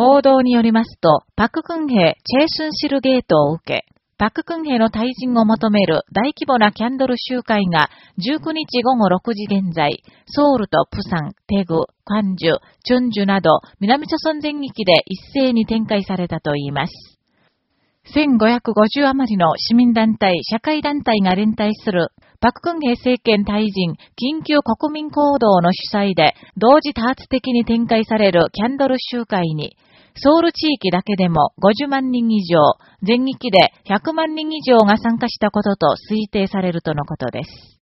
報道によりますと、パククンヘチェイスンシルゲートを受け、パククンヘの退陣を求める大規模なキャンドル集会が19日午後6時現在、ソウルとプサン、テグ、カンジュ、チュンジュなど南朝鮮全域で一斉に展開されたといいます。1550余りの市民団体、社会団体が連帯するパククンヘ政権退陣緊急国民行動の主催で同時多発的に展開されるキャンドル集会に、ソウル地域だけでも50万人以上、全域で100万人以上が参加したことと推定されるとのことです。